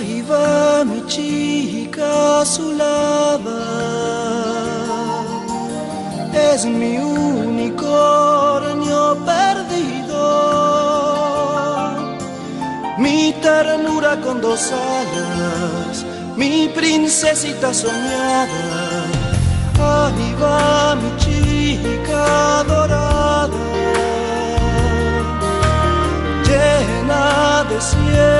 ahí va mi chica azulada. Es mi unicornio perdido. Mi ternura con dos alas, mi princesita soñada. Ahí va mi chica dorada. Llena de cielo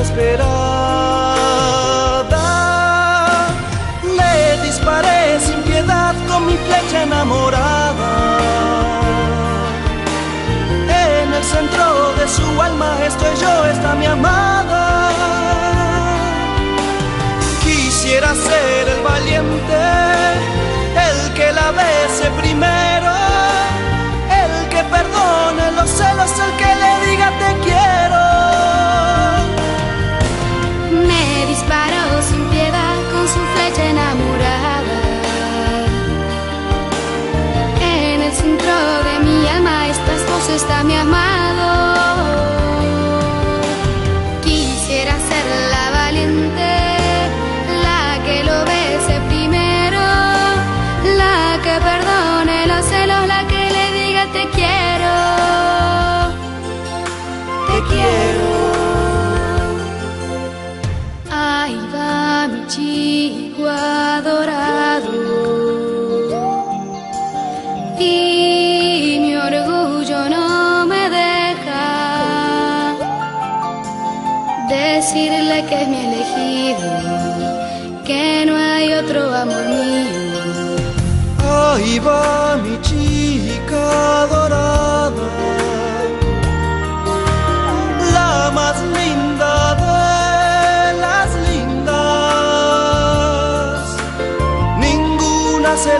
esperada. Le disparé sin piedad con mi flecha enamorada. En el centro de su alma estoy yo, está mi amada. Quisiera ser el valiente, el que la bese primero, te quiero. Te quiero. Ahí va mi chico adorado y mi orgullo no me deja decirle que es mi elegido, que no hay otro amor mío. Ahí va mi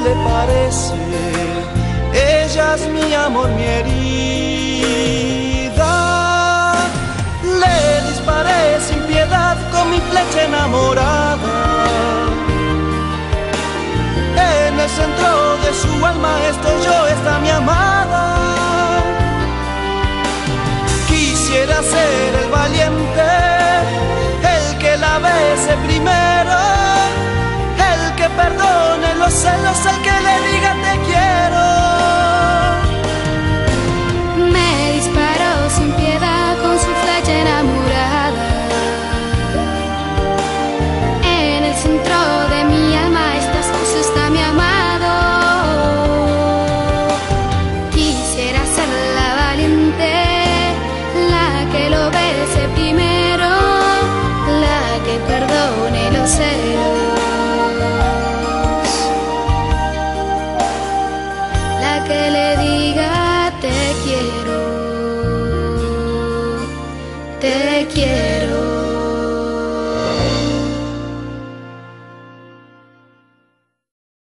le parece, ella es mi amor, mi herida. Le disparé sin piedad con mi flecha enamorada. En el centro de su alma estoy yo, está mi amada. celos al que le diga te quiero. quiero, te quiero.